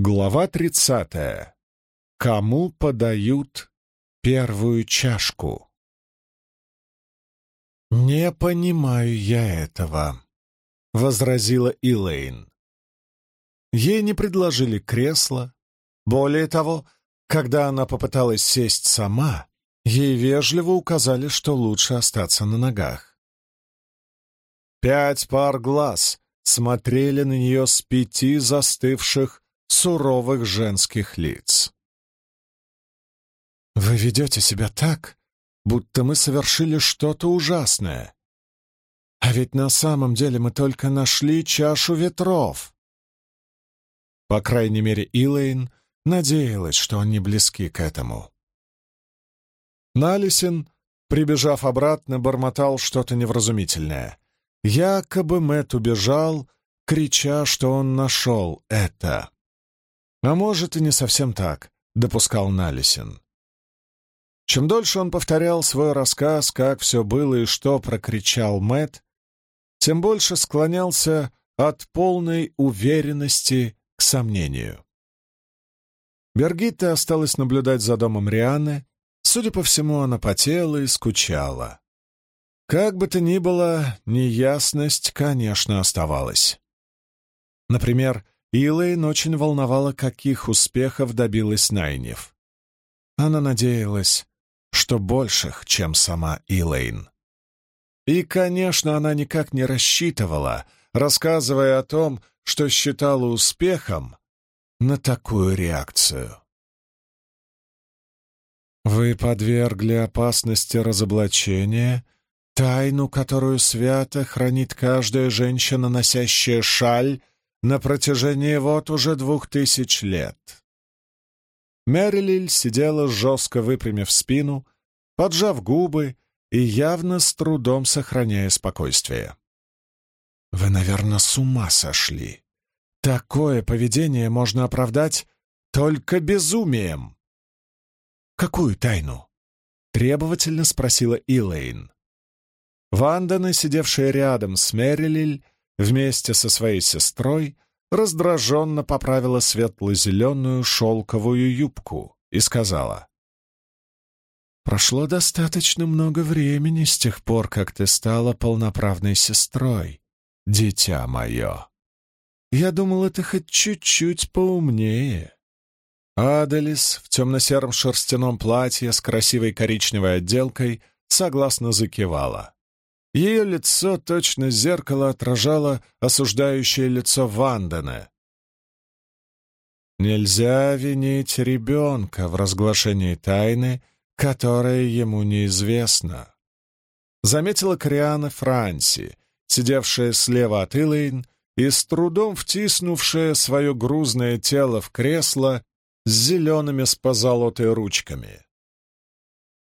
Глава тридцатая. Кому подают первую чашку? «Не понимаю я этого», — возразила Илэйн. Ей не предложили кресло. Более того, когда она попыталась сесть сама, ей вежливо указали, что лучше остаться на ногах. Пять пар глаз смотрели на нее с пяти застывших суровых женских лиц. «Вы ведете себя так, будто мы совершили что-то ужасное. А ведь на самом деле мы только нашли чашу ветров». По крайней мере, Илэйн надеялась, что они близки к этому. Налисин, прибежав обратно, бормотал что-то невразумительное. Якобы Мэт убежал, крича, что он нашел это. А может, и не совсем так, допускал Налисин. Чем дольше он повторял свой рассказ, как все было и что прокричал Мэт, тем больше склонялся от полной уверенности к сомнению. Бергитта осталась наблюдать за домом Рианы. Судя по всему, она потела и скучала. Как бы то ни было, неясность, конечно, оставалась. Например, Илэйн очень волновала, каких успехов добилась Найнев. Она надеялась, что больших, чем сама Илэйн. И, конечно, она никак не рассчитывала, рассказывая о том, что считала успехом, на такую реакцию. Вы подвергли опасности разоблачения тайну, которую свято хранит каждая женщина, носящая шаль на протяжении вот уже двух тысяч лет. Мэрилиль сидела жестко выпрямив спину, поджав губы и явно с трудом сохраняя спокойствие. «Вы, наверное, с ума сошли. Такое поведение можно оправдать только безумием». «Какую тайну?» — требовательно спросила Илэйн. Вандана, сидевшая рядом с Мэрилиль, вместе со своей сестрой раздраженно поправила светло-зеленую шелковую юбку и сказала. «Прошло достаточно много времени с тех пор, как ты стала полноправной сестрой, дитя мое. Я думала, ты хоть чуть-чуть поумнее». Аделис в темно-сером шерстяном платье с красивой коричневой отделкой согласно закивала. Ее лицо точно зеркало отражало осуждающее лицо Вандена. Нельзя винить ребенка в разглашении тайны, которая ему неизвестна. Заметила Криана Франси, сидевшая слева от Илэйн и с трудом втиснувшая свое грузное тело в кресло с зелеными с позолотой ручками.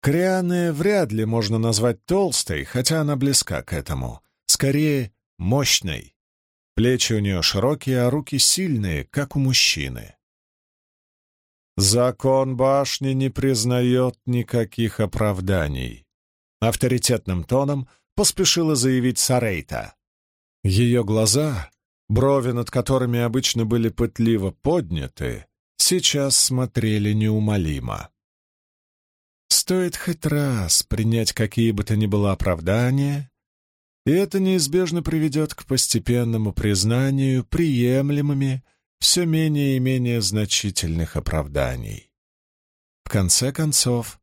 Крианы вряд ли можно назвать толстой, хотя она близка к этому. Скорее, мощной. Плечи у нее широкие, а руки сильные, как у мужчины. Закон башни не признает никаких оправданий. Авторитетным тоном поспешила заявить Сарейта. Ее глаза, брови над которыми обычно были пытливо подняты, сейчас смотрели неумолимо. Стоит хоть раз принять какие бы то ни было оправдания, и это неизбежно приведет к постепенному признанию приемлемыми все менее и менее значительных оправданий. В конце концов,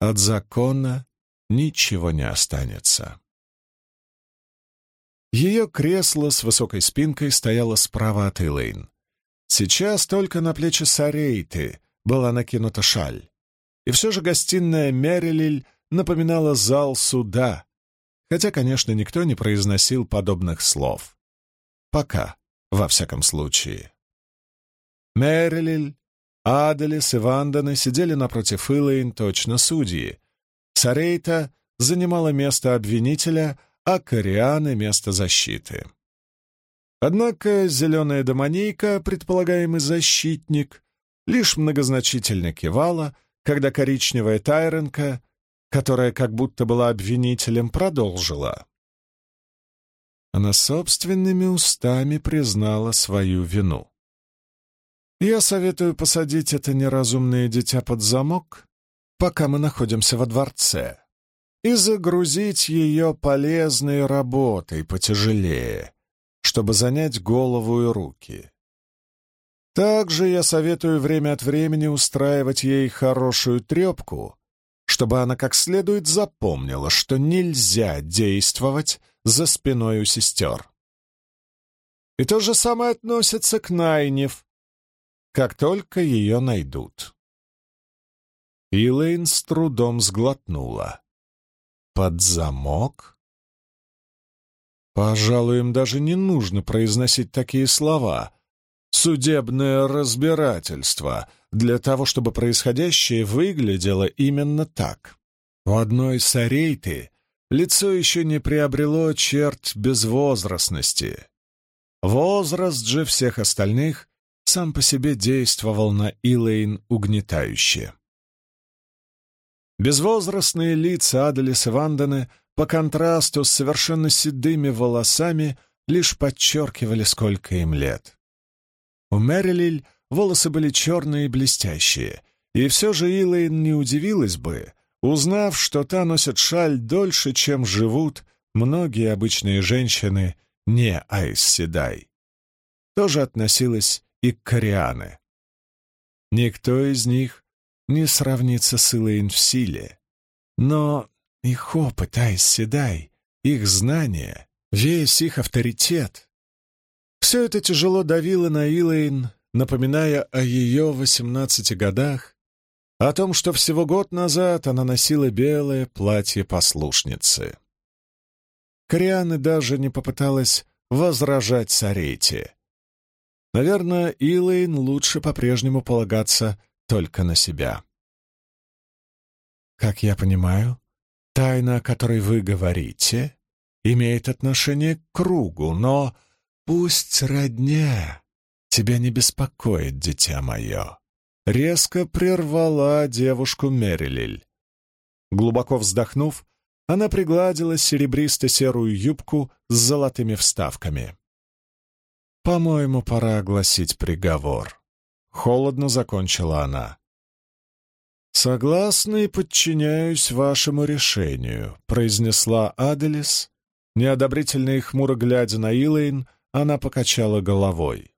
от закона ничего не останется. Ее кресло с высокой спинкой стояло справа от Элейн. Сейчас только на плечи Сарейты была накинута шаль. И все же гостиная Мерилиль напоминала зал суда, хотя, конечно, никто не произносил подобных слов. Пока, во всяком случае. Мерилиль, Аделис и Ванданы сидели напротив Илэйн точно судьи. Сарейта занимала место обвинителя, а Корианы — место защиты. Однако зеленая домонейка, предполагаемый защитник, лишь многозначительно кивала — когда коричневая Тайренка, которая как будто была обвинителем, продолжила. Она собственными устами признала свою вину. Я советую посадить это неразумное дитя под замок, пока мы находимся во дворце, и загрузить ее полезной работой потяжелее, чтобы занять голову и руки. Также я советую время от времени устраивать ей хорошую трепку, чтобы она как следует запомнила, что нельзя действовать за спиной у сестер. И то же самое относится к Найнев, как только ее найдут. Илэйн с трудом сглотнула. «Под замок?» Пожалуй, им даже не нужно произносить такие слова. Судебное разбирательство для того, чтобы происходящее выглядело именно так. У одной сарейты лицо еще не приобрело черт безвозрастности. Возраст же всех остальных сам по себе действовал на Илэйн угнетающе. Безвозрастные лица Аделис и Вандены по контрасту с совершенно седыми волосами лишь подчеркивали, сколько им лет. У Мэрилиль волосы были черные и блестящие, и все же Илэйн не удивилась бы, узнав, что та носит шаль дольше, чем живут многие обычные женщины не Айс Седай. Тоже относилась и к Кориане. Никто из них не сравнится с Илэйн в силе, но их опыт, Айс их знания, весь их авторитет — все это тяжело давило на Илэйн, напоминая о ее восемнадцати годах, о том, что всего год назад она носила белое платье послушницы. Корианы даже не попыталась возражать Сарете. Наверное, Илэйн лучше по-прежнему полагаться только на себя. Как я понимаю, тайна, о которой вы говорите, имеет отношение к кругу, но пусть родня тебя не беспокоит, дитя мое. Резко прервала девушку Мерилиль. Глубоко вздохнув, она пригладила серебристо-серую юбку с золотыми вставками. «По-моему, пора огласить приговор». Холодно закончила она. «Согласна и подчиняюсь вашему решению», — произнесла Аделис. Неодобрительно и хмуро глядя на Илэйн, она покачала головой.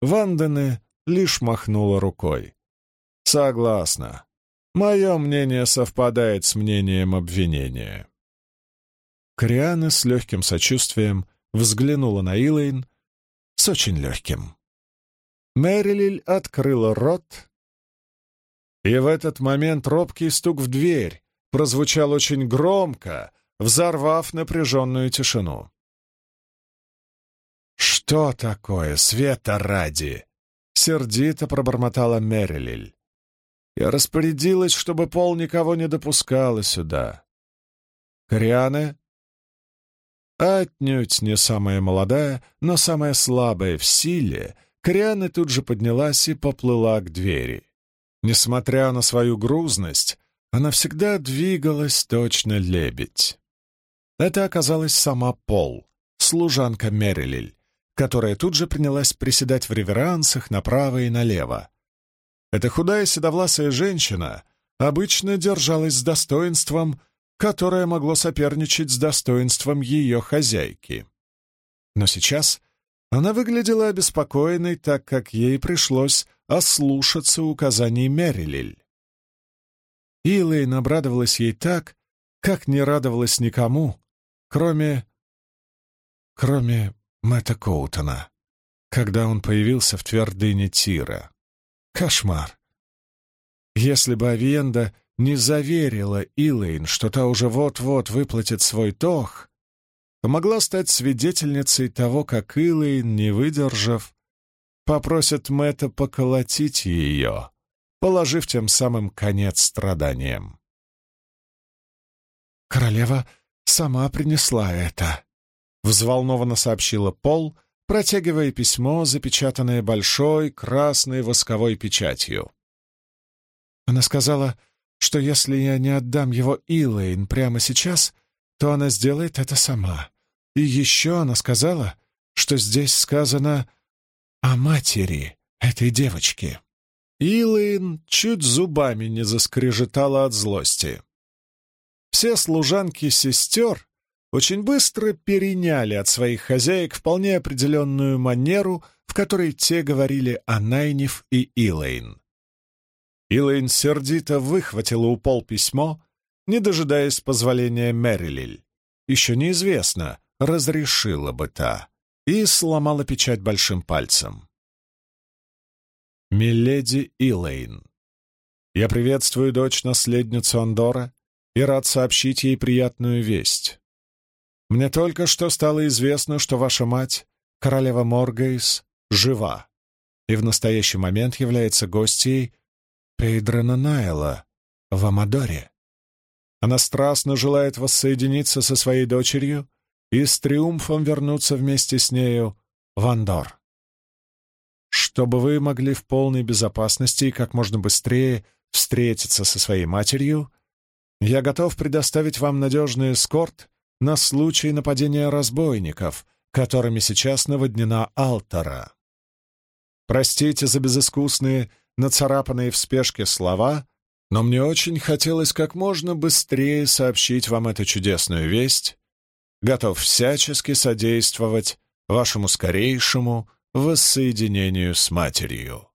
Вандене лишь махнула рукой. «Согласна. Мое мнение совпадает с мнением обвинения». Криана с легким сочувствием взглянула на Илэйн, с очень легким. Мэрилиль открыла рот, и в этот момент робкий стук в дверь прозвучал очень громко, взорвав напряженную тишину. «Что такое, света ради?» — сердито пробормотала Мэрилиль. Я распорядилась, чтобы Пол никого не допускала сюда. Кориане Отнюдь не самая молодая, но самая слабая в силе, Кориана тут же поднялась и поплыла к двери. Несмотря на свою грузность, она всегда двигалась точно лебедь. Это оказалась сама Пол, служанка Мерилиль, которая тут же принялась приседать в реверансах направо и налево. Эта худая седовласая женщина обычно держалась с достоинством которое могло соперничать с достоинством ее хозяйки. Но сейчас она выглядела обеспокоенной, так как ей пришлось ослушаться указаний Мерилиль. Илэйн обрадовалась ей так, как не радовалась никому, кроме... кроме Мэтта Коутона, когда он появился в твердыне Тира. Кошмар! Если бы Авиенда не заверила Илэйн, что та уже вот-вот выплатит свой тох, могла стать свидетельницей того, как Илэйн, не выдержав, попросит Мэтта поколотить ее, положив тем самым конец страданиям. «Королева сама принесла это», — взволнованно сообщила Пол, протягивая письмо, запечатанное большой красной восковой печатью. Она сказала, что если я не отдам его Илэйн прямо сейчас, то она сделает это сама. И еще она сказала, что здесь сказано о матери, этой девочки?» Илайн чуть зубами не заскрежетала от злости. Все служанки сестер очень быстро переняли от своих хозяек вполне определенную манеру, в которой те говорили о Найниф и Илэйн. Илэйн сердито выхватила у Пол письмо, не дожидаясь позволения Мэрилиль. Еще неизвестно, разрешила бы та, и сломала печать большим пальцем. «Миледи Илэйн, я приветствую дочь-наследницу Андора и рад сообщить ей приятную весть. Мне только что стало известно, что ваша мать, королева Моргейс, жива и в настоящий момент является гостьей Пейдрена Найла в Амадоре. Она страстно желает воссоединиться со своей дочерью и с триумфом вернуться вместе с нею в Андор. Чтобы вы могли в полной безопасности и как можно быстрее встретиться со своей матерью, я готов предоставить вам надежный эскорт на случай нападения разбойников, которыми сейчас наводнена Алтара. Простите за безыскусные, нацарапанные в спешке слова, но мне очень хотелось как можно быстрее сообщить вам эту чудесную весть. Готов всячески содействовать вашему скорейшему воссоединению с матерью.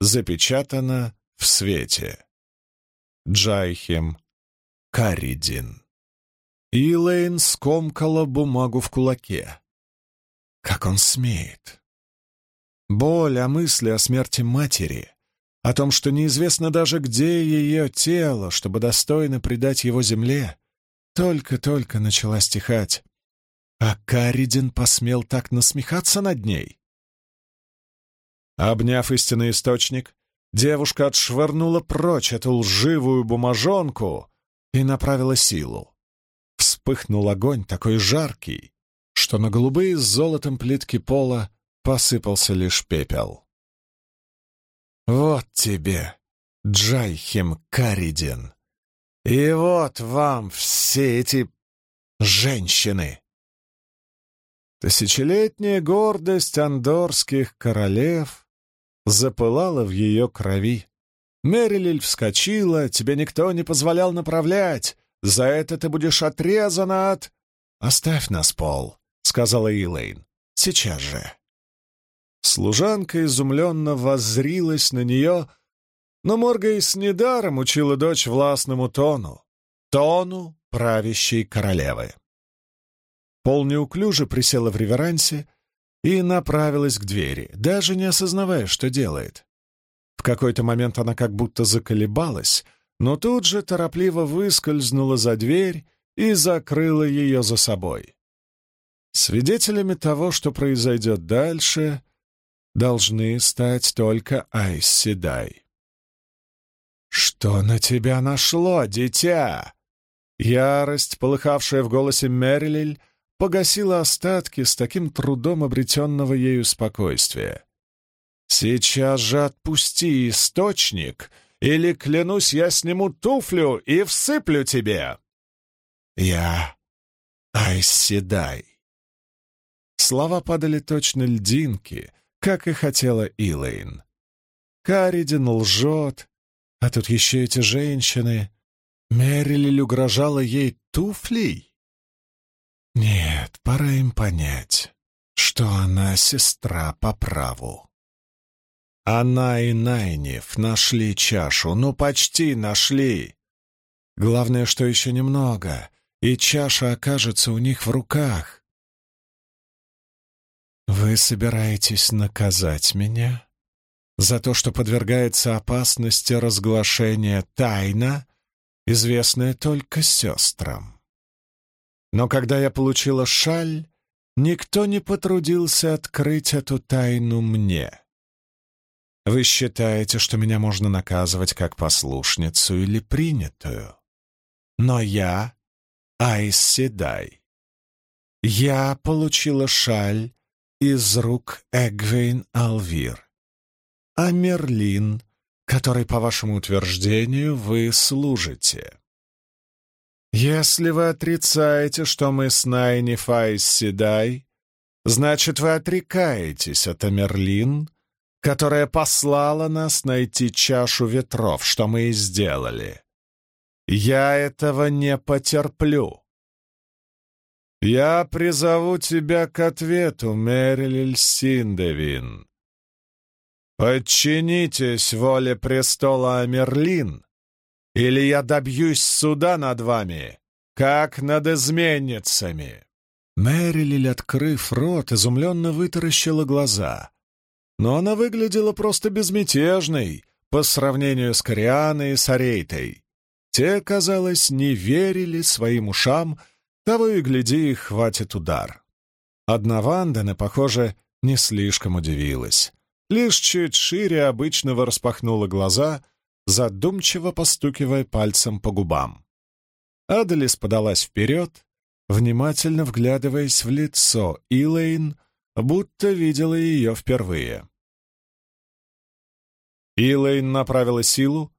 Запечатано в свете. Джайхем Каридин. Илэйн скомкала бумагу в кулаке. Как он смеет? Боль о мысли о смерти матери, о том, что неизвестно даже, где ее тело, чтобы достойно предать его земле, только-только начала стихать. А Каридин посмел так насмехаться над ней. Обняв истинный источник, девушка отшвырнула прочь эту лживую бумажонку и направила силу вспыхнул огонь такой жаркий, что на голубые с золотом плитки пола посыпался лишь пепел. «Вот тебе, Джайхим Каридин, и вот вам все эти женщины!» Тысячелетняя гордость андорских королев запылала в ее крови. Мерилиль вскочила, тебе никто не позволял направлять, за это ты будешь отрезана от...» «Оставь нас, Пол», — сказала Илэйн. «Сейчас же». Служанка изумленно воззрилась на нее, но Моргейс недаром учила дочь властному тону, тону правящей королевы. Пол неуклюже присела в реверансе и направилась к двери, даже не осознавая, что делает. В какой-то момент она как будто заколебалась, но тут же торопливо выскользнула за дверь и закрыла ее за собой. Свидетелями того, что произойдет дальше, должны стать только Айс Седай. «Что на тебя нашло, дитя?» Ярость, полыхавшая в голосе Мерлиль, погасила остатки с таким трудом обретенного ею спокойствия. «Сейчас же отпусти источник или, клянусь, я сниму туфлю и всыплю тебе!» «Я Айседай!» Слова падали точно льдинки, как и хотела Илэйн. Каридин лжет, а тут еще эти женщины. Мерилиль угрожала ей туфлей? Нет, пора им понять, что она сестра по праву. Она и Найниф нашли чашу, ну почти нашли. Главное, что еще немного, и чаша окажется у них в руках. Вы собираетесь наказать меня за то, что подвергается опасности разглашения тайна, известная только сестрам. Но когда я получила шаль, никто не потрудился открыть эту тайну мне. Вы считаете, что меня можно наказывать как послушницу или принятую. Но я — Айс Седай. Я получила шаль из рук Эгвейн Алвир. А Мерлин, который, по вашему утверждению, вы служите. Если вы отрицаете, что мы с Найниф Айс Седай, значит, вы отрекаетесь от Амерлин которая послала нас найти чашу ветров, что мы и сделали. Я этого не потерплю. Я призову тебя к ответу, Мериль Синдевин. Подчинитесь воле престола Амерлин, или я добьюсь суда над вами, как над изменницами. Мэрилиль, открыв рот, изумленно вытаращила глаза. Но она выглядела просто безмятежной по сравнению с Корианой и Сарейтой. Те, казалось, не верили своим ушам, того и гляди, их хватит удар. Одна Вандена, похоже, не слишком удивилась. Лишь чуть шире обычного распахнула глаза, задумчиво постукивая пальцем по губам. Аделис подалась вперед, внимательно вглядываясь в лицо Илэйн, будто видела ее впервые. Илэйн направила силу,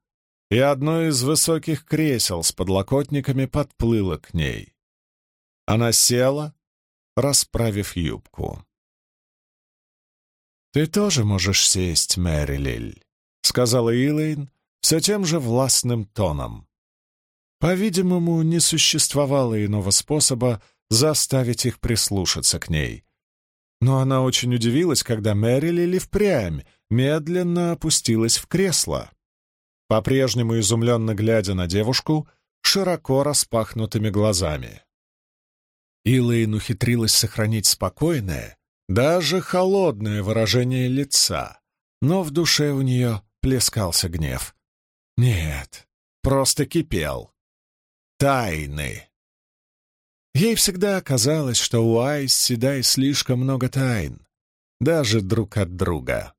и одно из высоких кресел с подлокотниками подплыло к ней. Она села, расправив юбку. «Ты тоже можешь сесть, Мэри Лиль», — сказала Илэйн все тем же властным тоном. По-видимому, не существовало иного способа заставить их прислушаться к ней. Но она очень удивилась, когда Мэри Лили впрямь медленно опустилась в кресло, по-прежнему изумленно глядя на девушку широко распахнутыми глазами. Илэйн ухитрилась сохранить спокойное, даже холодное выражение лица, но в душе у нее плескался гнев. Нет, просто кипел тайны. Ей всегда казалось, что у Айс Седай слишком много тайн, даже друг от друга.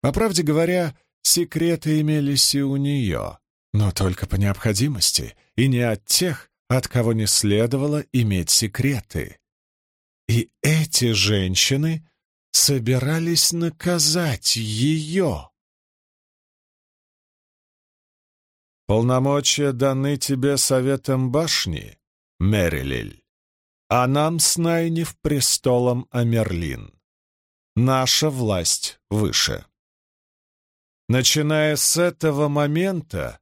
По правде говоря, секреты имелись и у нее, но только по необходимости, и не от тех, от кого не следовало иметь секреты. И эти женщины собирались наказать ее. Полномочия даны тебе советом башни, Мерилиль, а нам с Найнев престолом Амерлин. Наша власть выше. Начиная с этого момента,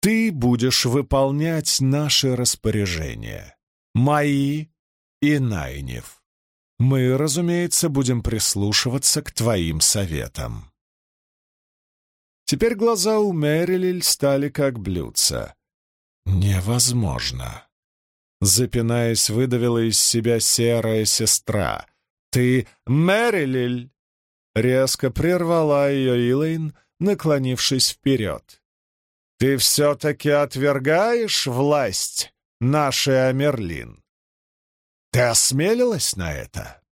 ты будешь выполнять наши распоряжения, мои и Найнев. Мы, разумеется, будем прислушиваться к твоим советам. Теперь глаза у Мэрилиль стали как блюдца. «Невозможно!» Запинаясь, выдавила из себя серая сестра. «Ты Мэрилиль!» Резко прервала ее Илэйн, наклонившись вперед. «Ты все-таки отвергаешь власть нашей Амерлин? Ты осмелилась на это?»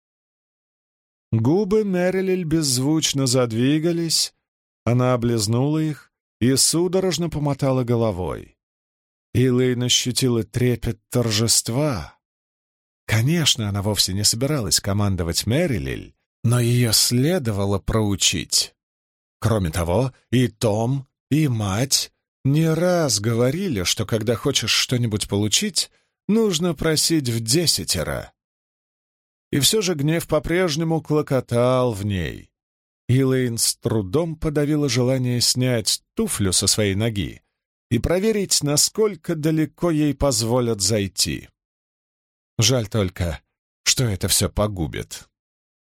Губы Мэрилиль беззвучно задвигались, она облизнула их и судорожно помотала головой. Илэйн ощутила трепет торжества. Конечно, она вовсе не собиралась командовать Мэрилиль, но ее следовало проучить. Кроме того, и Том, и мать не раз говорили, что когда хочешь что-нибудь получить, нужно просить в десятеро. И все же гнев по-прежнему клокотал в ней. Илэйн с трудом подавила желание снять туфлю со своей ноги и проверить, насколько далеко ей позволят зайти. Жаль только, что это все погубит.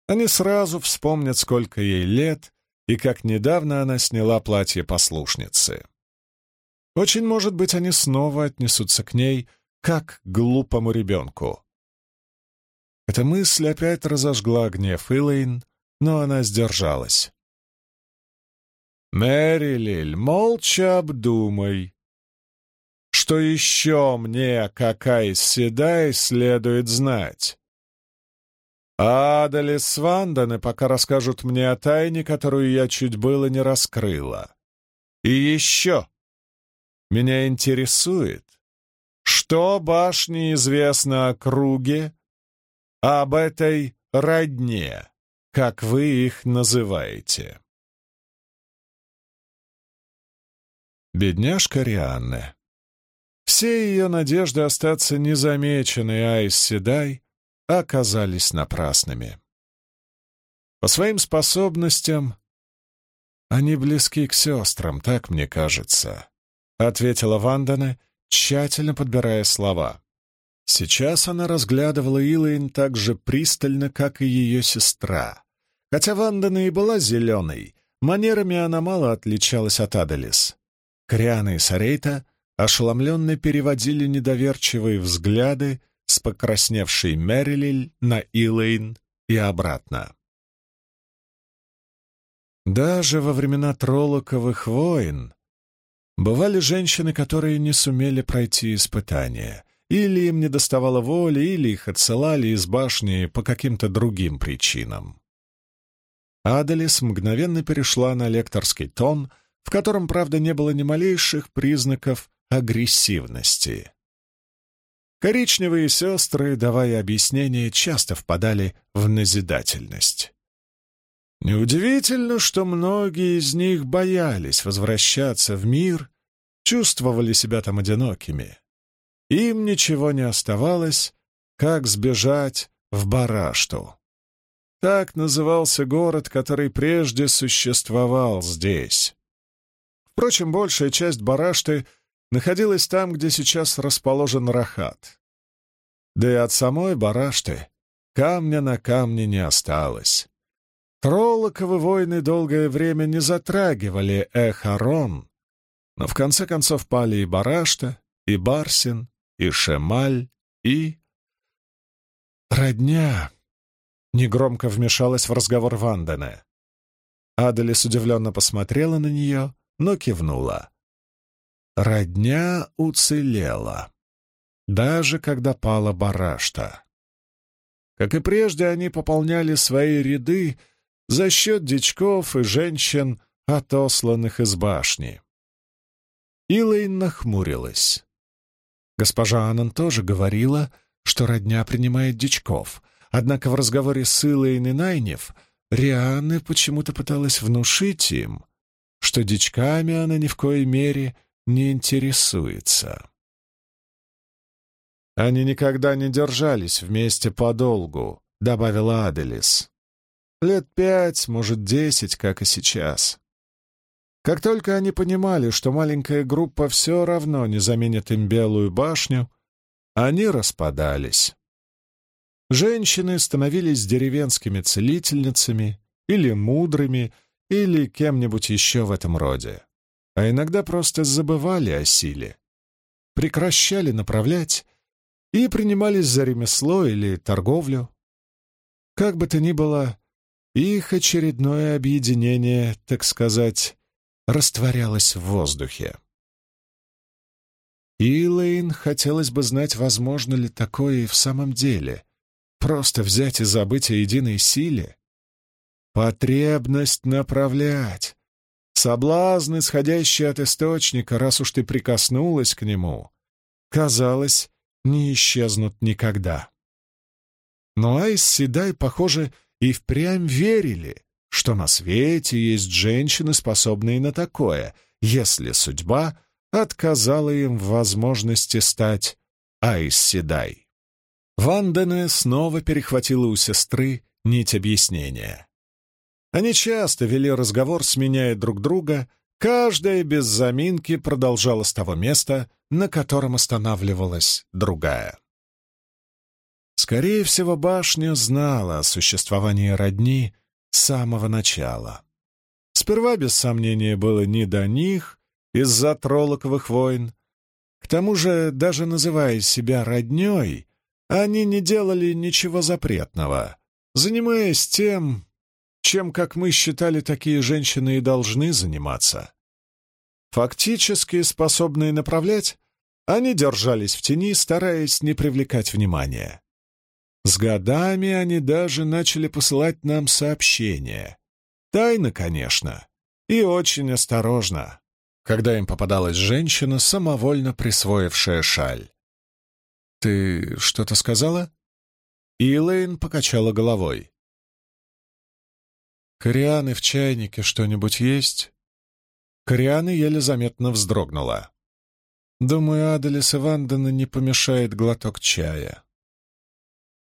Они сразу вспомнят, сколько ей лет и как недавно она сняла платье послушницы. Очень может быть, они снова отнесутся к ней, как к глупому ребенку. Эта мысль опять разожгла гнев Илэйн, но она сдержалась. «Мэрилиль, молча обдумай. Что еще мне, какая седай, следует знать?» Адалис Ванданы пока расскажут мне о тайне, которую я чуть было не раскрыла. И еще меня интересует, что башне известно о круге, об этой родне как вы их называете. Бедняжка Рианна. Все ее надежды остаться незамеченной Айс Седай оказались напрасными. По своим способностям Они близки к сестрам, так мне кажется», — ответила Вандана, тщательно подбирая слова. Сейчас она разглядывала Илайн так же пристально, как и ее сестра. Хотя Вандана и была зеленой, манерами она мало отличалась от Аделис. Криана и Сарейта ошеломленно переводили недоверчивые взгляды с покрасневшей Мэрилиль на Илэйн и обратно. Даже во времена Троллоковых войн бывали женщины, которые не сумели пройти испытания, или им не доставало воли, или их отсылали из башни по каким-то другим причинам. Аделис мгновенно перешла на лекторский тон, в котором, правда, не было ни малейших признаков агрессивности. Коричневые сестры, давая объяснения, часто впадали в назидательность. Неудивительно, что многие из них боялись возвращаться в мир, чувствовали себя там одинокими. Им ничего не оставалось, как сбежать в Барашту. Так назывался город, который прежде существовал здесь. Впрочем, большая часть Барашты находилась там, где сейчас расположен Рахат. Да и от самой Барашты камня на камне не осталось. Троллоковы войны долгое время не затрагивали Эхарон, но в конце концов пали и Барашта, и Барсин, и Шемаль, и... «Родня!» — негромко вмешалась в разговор Вандене. Аделис удивленно посмотрела на нее, но кивнула. Родня уцелела, даже когда пала барашта. Как и прежде, они пополняли свои ряды за счет дичков и женщин, отосланных из башни. Илэйн нахмурилась. Госпожа Анан тоже говорила, что родня принимает дичков, однако в разговоре с Илэйн и Найнев Рианны почему-то пыталась внушить им, что дичками она ни в коей мере не интересуется. «Они никогда не держались вместе подолгу», — добавила Аделис. «Лет пять, может, десять, как и сейчас. Как только они понимали, что маленькая группа все равно не заменит им Белую башню, они распадались. Женщины становились деревенскими целительницами или мудрыми, или кем-нибудь еще в этом роде. А иногда просто забывали о силе, прекращали направлять и принимались за ремесло или торговлю. Как бы то ни было, их очередное объединение, так сказать, растворялась в воздухе. Илэйн хотелось бы знать, возможно ли такое и в самом деле. Просто взять и забыть о единой силе. Потребность направлять. Соблазн, исходящий от источника, раз уж ты прикоснулась к нему, казалось, не исчезнут никогда. Но Айс Седай, похоже, и впрямь верили, что на свете есть женщины, способные на такое, если судьба отказала им в возможности стать Айсседай. Вандене снова перехватила у сестры нить объяснения. Они часто вели разговор, сменяя друг друга, каждая без заминки продолжала с того места, на котором останавливалась другая. Скорее всего, башня знала о существовании родни, с самого начала. Сперва, без сомнения, было не до них из-за троллоковых войн. К тому же, даже называя себя роднёй, они не делали ничего запретного, занимаясь тем, чем, как мы считали, такие женщины и должны заниматься. Фактически способные направлять, они держались в тени, стараясь не привлекать внимания. С годами они даже начали посылать нам сообщения. Тайно, конечно, и очень осторожно, когда им попадалась женщина, самовольно присвоившая шаль. «Ты что-то сказала?» Илэйн покачала головой. «Корианы в чайнике что-нибудь есть?» Корианы еле заметно вздрогнула. «Думаю, Аделис и Вандена не помешает глоток чая».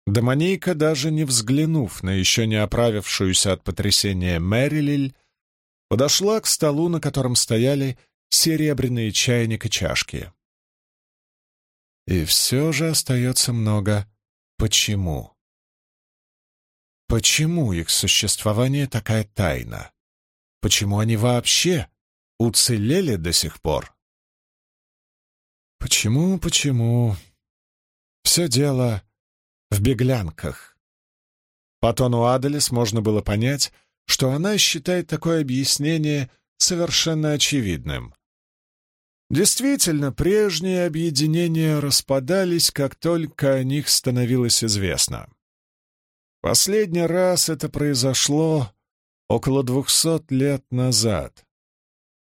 Домонейка, даже не взглянув на еще не оправившуюся от потрясения Мэрилиль, подошла к столу, на котором стояли серебряные чайник и чашки. И все же остается много «почему». Почему их существование такая тайна? Почему они вообще уцелели до сих пор? Почему, почему? Все дело в беглянках. По тону Аделис можно было понять, что она считает такое объяснение совершенно очевидным. Действительно, прежние объединения распадались, как только о них становилось известно. Последний раз это произошло около двухсот лет назад.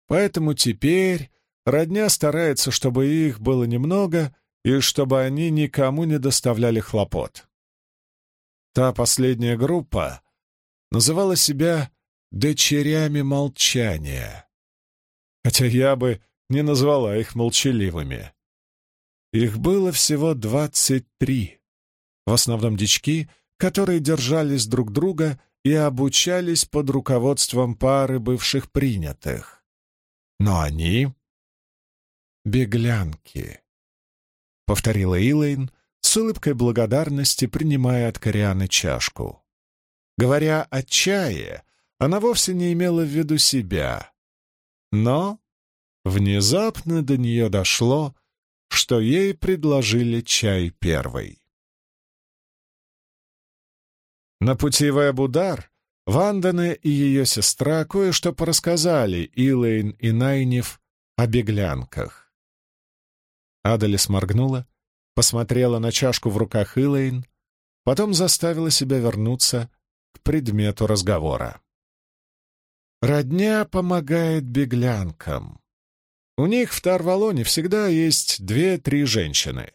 Поэтому теперь родня старается, чтобы их было немного и чтобы они никому не доставляли хлопот. Та последняя группа называла себя «дочерями молчания», хотя я бы не назвала их молчаливыми. Их было всего двадцать три, в основном дички, которые держались друг друга и обучались под руководством пары бывших принятых. Но они — беглянки, — повторила Илэйн с улыбкой благодарности, принимая от Корианы чашку. Говоря о чае, она вовсе не имела в виду себя. Но внезапно до нее дошло, что ей предложили чай первой. На пути в Эбудар Вандане и ее сестра кое-что порассказали Илэйн и Найниф о беглянках. Адалис моргнула, посмотрела на чашку в руках Илэйн, потом заставила себя вернуться к предмету разговора. Родня помогает беглянкам. У них в Тарвалоне всегда есть две-три женщины.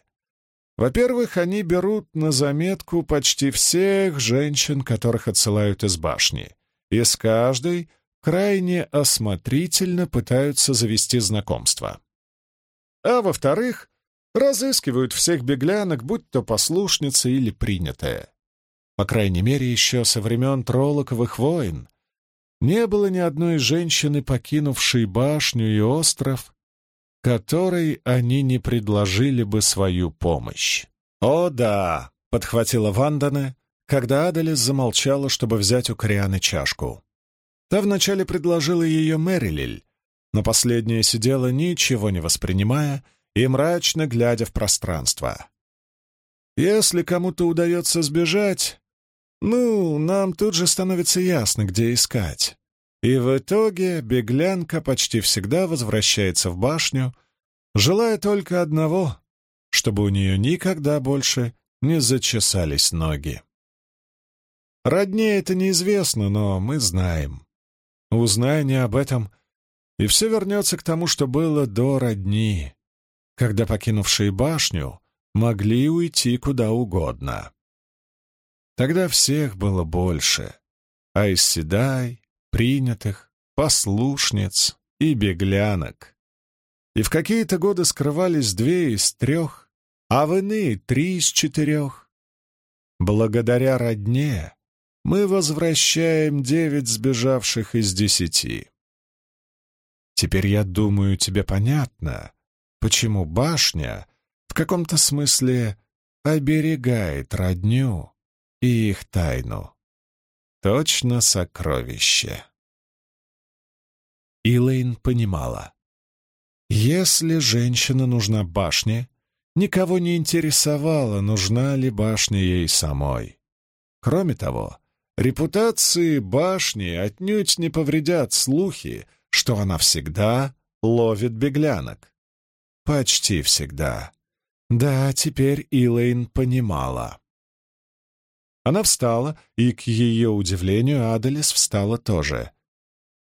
Во-первых, они берут на заметку почти всех женщин, которых отсылают из башни, и с каждой крайне осмотрительно пытаются завести знакомство. А во-вторых, разыскивают всех беглянок, будь то послушница или принятая. По крайней мере, еще со времен Троллоковых войн не было ни одной женщины, покинувшей башню и остров, которой они не предложили бы свою помощь. «О, да!» — подхватила Вандана, когда Адалис замолчала, чтобы взять у Корианы чашку. Та вначале предложила ее Мэрилиль, но последняя сидела, ничего не воспринимая и мрачно глядя в пространство. «Если кому-то удается сбежать, ну, нам тут же становится ясно, где искать. И в итоге беглянка почти всегда возвращается в башню, желая только одного, чтобы у нее никогда больше не зачесались ноги. Роднее это неизвестно, но мы знаем. Узнай не об этом, и все вернется к тому, что было до родни, когда покинувшие башню могли уйти куда угодно. Тогда всех было больше, а из седай, принятых, послушниц и беглянок. И в какие-то годы скрывались две из трех, а в иные — три из четырех. Благодаря родне мы возвращаем девять сбежавших из десяти. Теперь, я думаю, тебе понятно, почему башня в каком-то смысле оберегает родню и их тайну. Точно сокровище. Илэйн понимала. Если женщина нужна башне, никого не интересовало, нужна ли башня ей самой. Кроме того, репутации башни отнюдь не повредят слухи, что она всегда ловит беглянок. Почти всегда. Да, теперь Илэйн понимала. Она встала, и, к ее удивлению, Аделис встала тоже.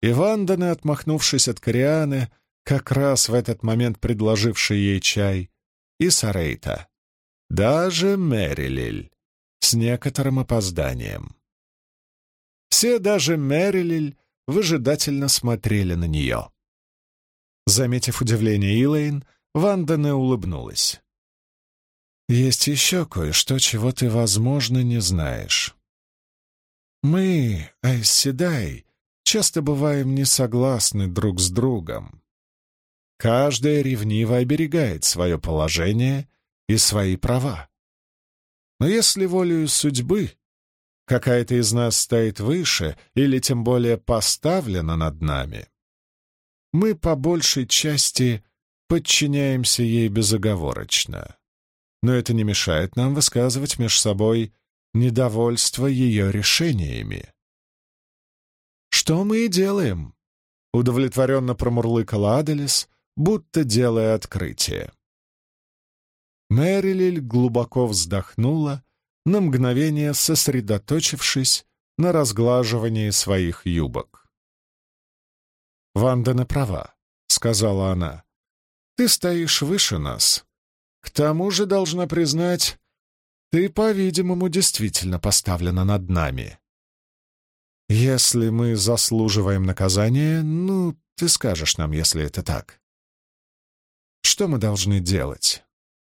И Ванданы, отмахнувшись от Корианы, как раз в этот момент предложивший ей чай, и Сарейта. Даже Мэрилиль, с некоторым опозданием. Все, даже Мэрилиль, выжидательно смотрели на нее. Заметив удивление Илэйн, Вандане улыбнулась. Есть еще кое-что, чего ты, возможно, не знаешь. Мы, Айсседай, часто бываем не согласны друг с другом. Каждая ревниво оберегает свое положение и свои права. Но если волею судьбы какая-то из нас стоит выше или тем более поставлена над нами, мы по большей части подчиняемся ей безоговорочно. Но это не мешает нам высказывать между собой недовольство ее решениями. «Что мы и делаем?» — удовлетворенно промурлыкала Аделис, будто делая открытие. Мэрилиль глубоко вздохнула, на мгновение сосредоточившись на разглаживании своих юбок. «Вандена права», — сказала она. «Ты стоишь выше нас. К тому же, должна признать, ты, по-видимому, действительно поставлена над нами. Если мы заслуживаем наказания, ну, ты скажешь нам, если это так. Что мы должны делать?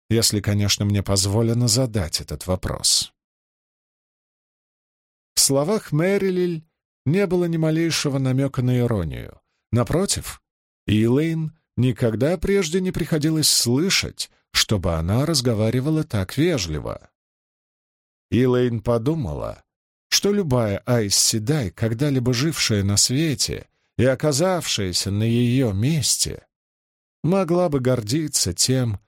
Если, конечно, мне позволено задать этот вопрос. В словах Мэрилиль не было ни малейшего намека на иронию. Напротив, Илэйн никогда прежде не приходилось слышать, чтобы она разговаривала так вежливо. Илэйн подумала, что любая Айс Седай, когда-либо жившая на свете и оказавшаяся на ее месте, могла бы гордиться тем,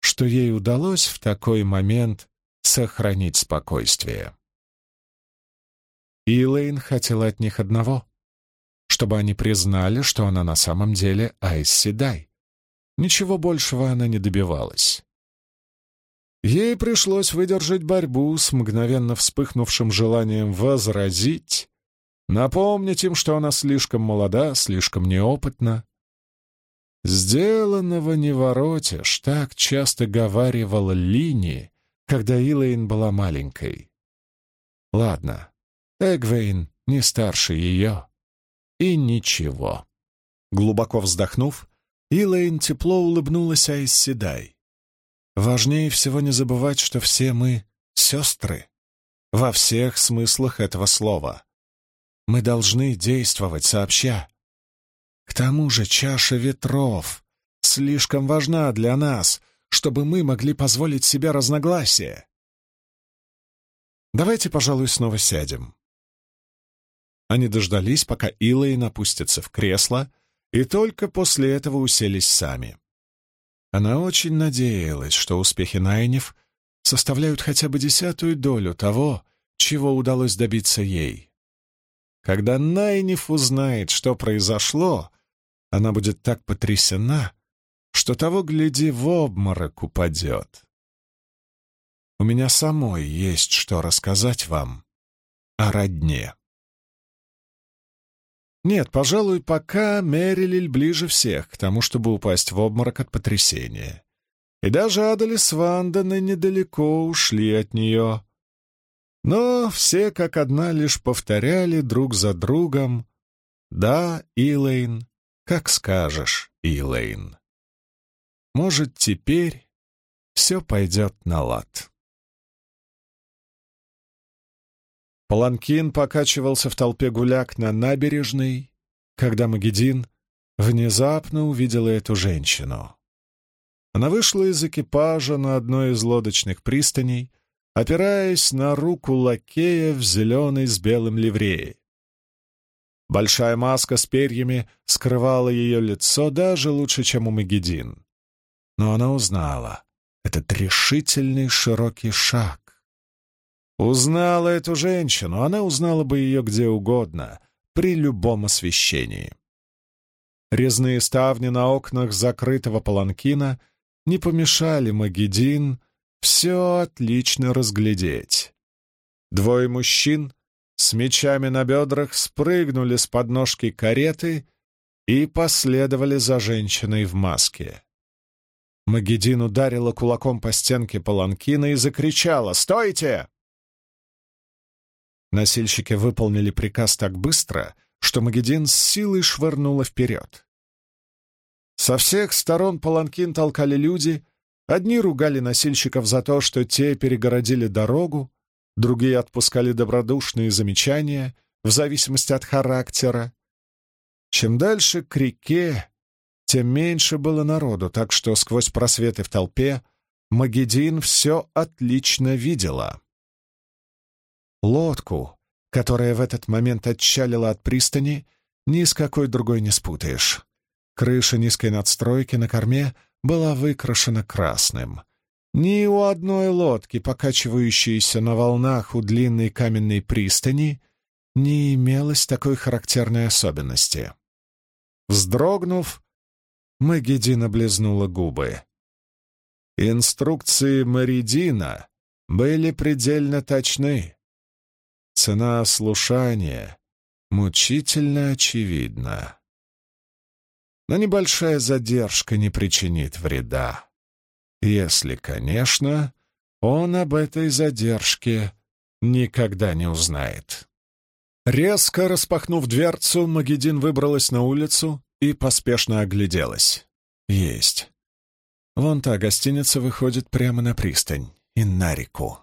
что ей удалось в такой момент сохранить спокойствие. Илэйн хотела от них одного — чтобы они признали, что она на самом деле Айс Седай. Ничего большего она не добивалась. Ей пришлось выдержать борьбу с мгновенно вспыхнувшим желанием возразить, напомнить им, что она слишком молода, слишком неопытна. «Сделанного не воротишь», — так часто говаривала Лини, когда Илэйн была маленькой. Ладно, Эгвейн не старше ее. И ничего. Глубоко вздохнув, Илэйн тепло улыбнулась Айс Седай. Важнее всего не забывать, что все мы — сестры. Во всех смыслах этого слова. Мы должны действовать сообща. К тому же чаша ветров слишком важна для нас, чтобы мы могли позволить себе разногласия. Давайте, пожалуй, снова сядем. Они дождались, пока Илой напустится в кресло, и только после этого уселись сами. Она очень надеялась, что успехи Найнев составляют хотя бы десятую долю того, чего удалось добиться ей. Когда Найнев узнает, что произошло, она будет так потрясена, что того, гляди, в обморок упадет. У меня самой есть что рассказать вам о родне. Нет, пожалуй, пока Мерилиль ближе всех к тому, чтобы упасть в обморок от потрясения. И даже Адали Ванданы недалеко ушли от нее. Но все как одна лишь повторяли друг за другом «Да, Илэйн, как скажешь, Илэйн». Может, теперь все пойдет на лад. Паланкин покачивался в толпе гуляк на набережной, когда Магедин внезапно увидела эту женщину. Она вышла из экипажа на одной из лодочных пристаней, опираясь на руку лакея в зеленой с белым ливрее. Большая маска с перьями скрывала ее лицо даже лучше, чем у Магедин. Но она узнала этот решительный широкий шаг, Узнала эту женщину, она узнала бы ее где угодно, при любом освещении. Резные ставни на окнах закрытого паланкина не помешали Магедин все отлично разглядеть. Двое мужчин с мечами на бедрах спрыгнули с подножки кареты и последовали за женщиной в маске. Магедин ударила кулаком по стенке паланкина и закричала «Стойте!» Носильщики выполнили приказ так быстро, что Магедин с силой швырнула вперед. Со всех сторон паланкин толкали люди, одни ругали носильщиков за то, что те перегородили дорогу, другие отпускали добродушные замечания в зависимости от характера, Чем дальше к реке, тем меньше было народу, так что сквозь просветы в толпе Магедин все отлично видела. Лодку, которая в этот момент отчалила от пристани, ни с какой другой не спутаешь. Крыша низкой надстройки на корме была выкрашена красным. Ни у одной лодки, покачивающейся на волнах у длинной каменной пристани, не имелось такой характерной особенности. Вздрогнув, Магедин облизнула губы. Инструкции Маридина были предельно точны. Цена слушания мучительно очевидна. Но небольшая задержка не причинит вреда. Если, конечно, он об этой задержке никогда не узнает. Резко распахнув дверцу, Магедин выбралась на улицу и поспешно огляделась. Есть. Вон та гостиница выходит прямо на пристань и на реку.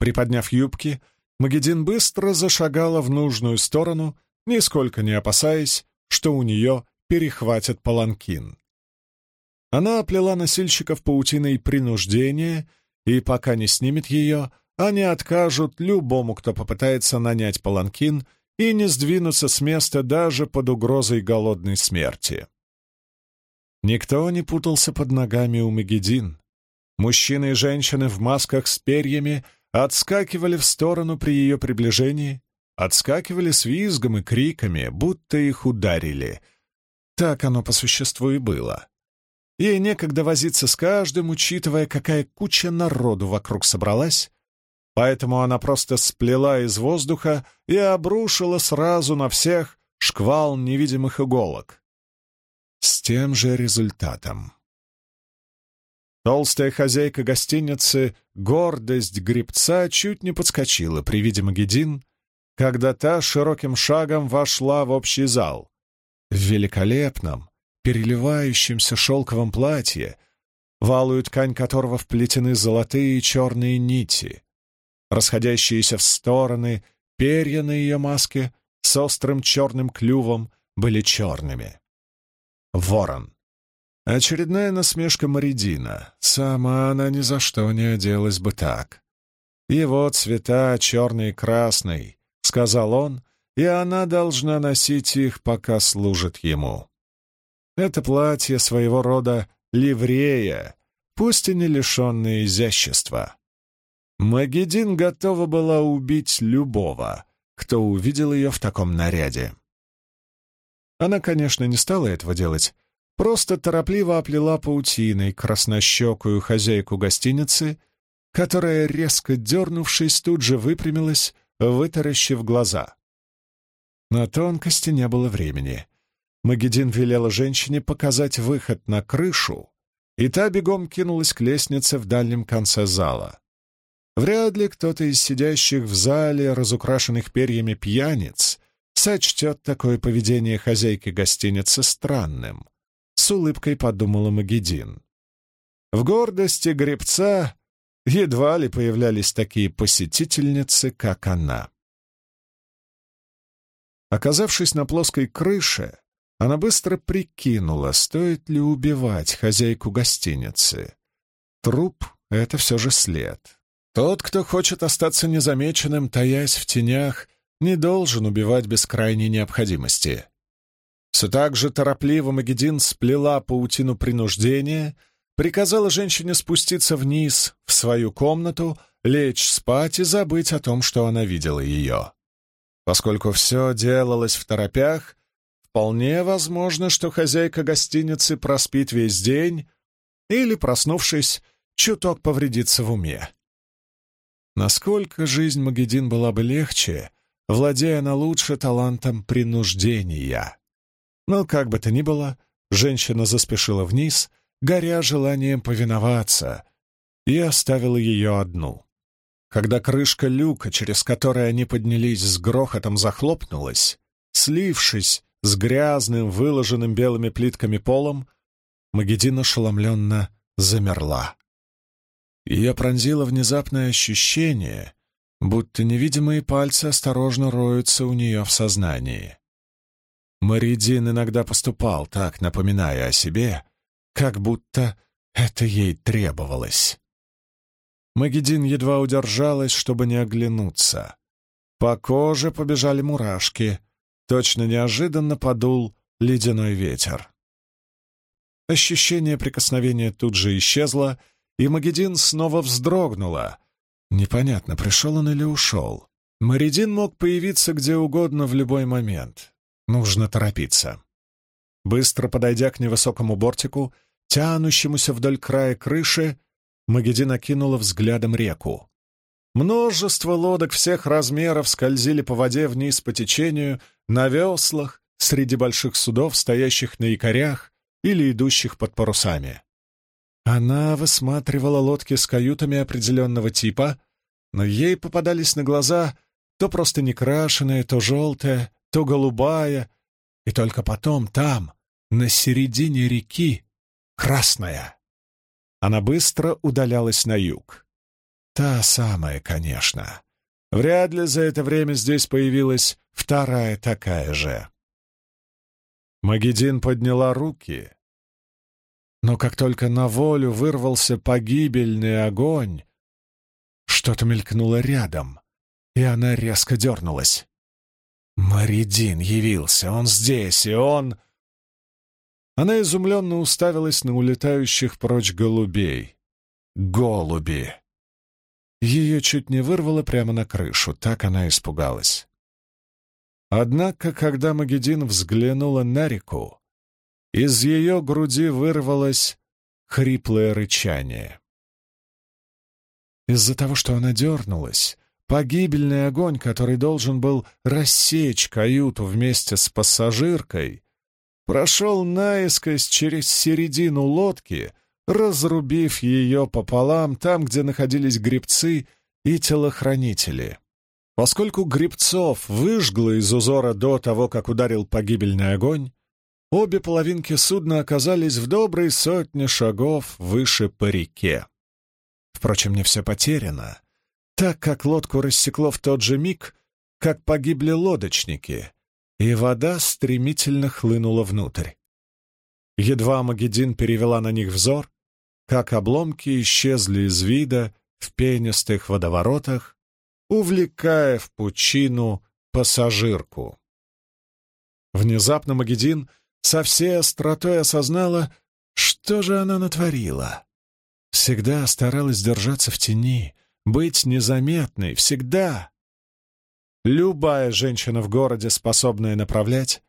Приподняв юбки, Магедин быстро зашагала в нужную сторону, нисколько не опасаясь, что у нее перехватят паланкин. Она оплела носильщиков паутиной принуждения, и пока не снимет ее, они откажут любому, кто попытается нанять паланкин и не сдвинуться с места даже под угрозой голодной смерти. Никто не путался под ногами у Мегедин. Мужчины и женщины в масках с перьями отскакивали в сторону при ее приближении, отскакивали с визгом и криками, будто их ударили. Так оно по существу и было. Ей некогда возиться с каждым, учитывая, какая куча народу вокруг собралась, поэтому она просто сплела из воздуха и обрушила сразу на всех шквал невидимых иголок. С тем же результатом. Толстая хозяйка гостиницы, гордость гребца, чуть не подскочила при виде Магедин, когда та широким шагом вошла в общий зал. В великолепном, переливающемся шелковом платье, валую ткань которого вплетены золотые и черные нити, расходящиеся в стороны, перья на ее маске с острым черным клювом были черными. Ворон. Очередная насмешка Маридина. Сама она ни за что не оделась бы так. «Его цвета черный и красный», — сказал он, и она должна носить их, пока служит ему. Это платье своего рода ливрея, пусть и не лишенное изящества. Магедин готова была убить любого, кто увидел ее в таком наряде. Она, конечно, не стала этого делать, просто торопливо оплела паутиной краснощекую хозяйку гостиницы, которая, резко дернувшись, тут же выпрямилась, вытаращив глаза. На тонкости не было времени. Магедин велела женщине показать выход на крышу, и та бегом кинулась к лестнице в дальнем конце зала. Вряд ли кто-то из сидящих в зале, разукрашенных перьями пьяниц, сочтет такое поведение хозяйки гостиницы странным. С улыбкой подумала Магедин. В гордости гребца едва ли появлялись такие посетительницы, как она. Оказавшись на плоской крыше, она быстро прикинула, стоит ли убивать хозяйку гостиницы. Труп — это все же след. Тот, кто хочет остаться незамеченным, таясь в тенях, не должен убивать без крайней необходимости. Все так же торопливо Магедин сплела паутину принуждения, приказала женщине спуститься вниз, в свою комнату, лечь спать и забыть о том, что она видела ее. Поскольку все делалось в торопях, вполне возможно, что хозяйка гостиницы проспит весь день или, проснувшись, чуток повредится в уме. Насколько жизнь Магедин была бы легче, владея она лучше талантом принуждения. Но как бы то ни было, женщина заспешила вниз, горя желанием повиноваться, и оставила ее одну. Когда крышка люка, через который они поднялись с грохотом, захлопнулась, слившись с грязным, выложенным белыми плитками полом, Магедин ошеломленно замерла. Ее пронзило внезапное ощущение, будто невидимые пальцы осторожно роются у нее в сознании. Маридин иногда поступал так, напоминая о себе, как будто это ей требовалось. Магедин едва удержалась, чтобы не оглянуться. По коже побежали мурашки. Точно неожиданно подул ледяной ветер. Ощущение прикосновения тут же исчезло, и Магедин снова вздрогнула. Непонятно, пришел он или ушел. Маридин мог появиться где угодно в любой момент. Нужно торопиться. Быстро подойдя к невысокому бортику, тянущемуся вдоль края крыши, Магедин окинула взглядом реку. Множество лодок всех размеров скользили по воде вниз по течению, на веслах, среди больших судов, стоящих на якорях или идущих под парусами. Она высматривала лодки с каютами определенного типа, но ей попадались на глаза то просто некрашенная, то желтая, то голубая, и только потом там, на середине реки, красная. Она быстро удалялась на юг. Та самая, конечно. Вряд ли за это время здесь появилась вторая такая же. Магедин подняла руки, но как только на волю вырвался погибельный огонь, что-то мелькнуло рядом, и она резко дернулась. Маридин явился, он здесь, и он... Она изумленно уставилась на улетающих прочь голубей. Голуби! Ее чуть не вырвало прямо на крышу, так она испугалась. Однако, когда Магедин взглянула на реку, из ее груди вырвалось хриплое рычание. Из-за того, что она дернулась, погибельный огонь, который должен был рассечь каюту вместе с пассажиркой, прошел наискось через середину лодки, разрубив ее пополам там, где находились гребцы и телохранители. Поскольку гребцов выжгло из узора до того, как ударил погибельный огонь, обе половинки судна оказались в доброй сотне шагов выше по реке. Впрочем, не все потеряно, так как лодку рассекло в тот же миг, как погибли лодочники, и вода стремительно хлынула внутрь. Едва Магедин перевела на них взор, как обломки исчезли из вида в пенистых водоворотах, увлекая в пучину пассажирку. Внезапно Магедин со всей остротой осознала, что же она натворила. Всегда старалась держаться в тени, быть незаметной, всегда. Любая женщина в городе, способная направлять,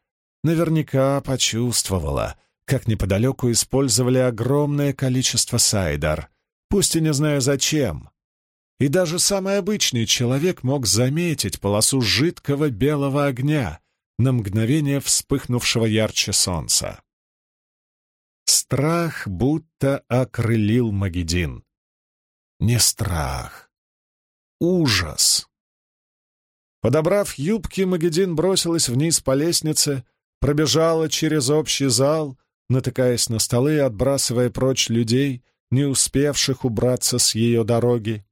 наверняка почувствовала, как неподалеку использовали огромное количество сайдар, пусть и не зная зачем. И даже самый обычный человек мог заметить полосу жидкого белого огня, на мгновение вспыхнувшего ярче солнца. Страх будто окрылил Магедин. Не страх. Ужас. Подобрав юбки, Магедин бросилась вниз по лестнице, пробежала через общий зал, натыкаясь на столы и отбрасывая прочь людей, не успевших убраться с ее дороги,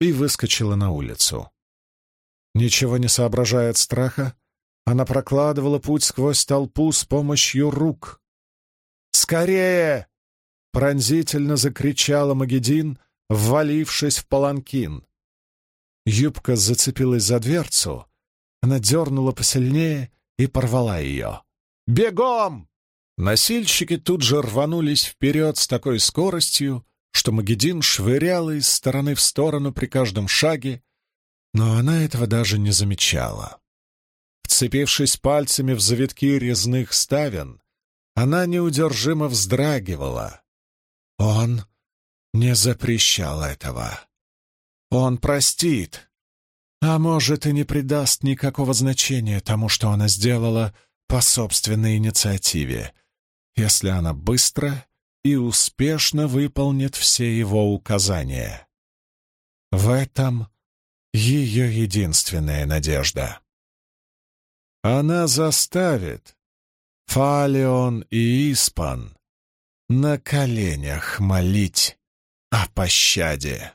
и выскочила на улицу. Ничего не соображая от страха, она прокладывала путь сквозь толпу с помощью рук. «Скорее!» — пронзительно закричала Магедин, ввалившись в паланкин. Юбка зацепилась за дверцу, она дернула посильнее и порвала ее. «Бегом!» Носильщики тут же рванулись вперед с такой скоростью, что Магедин швыряла из стороны в сторону при каждом шаге, но она этого даже не замечала. Вцепившись пальцами в завитки резных ставен, она неудержимо вздрагивала. Он не запрещал этого. Он простит, а может и не придаст никакого значения тому, что она сделала по собственной инициативе, если она быстро и успешно выполнит все его указания. В этом ее единственная надежда. Она заставит Фалион и Испан на коленях молить о пощаде.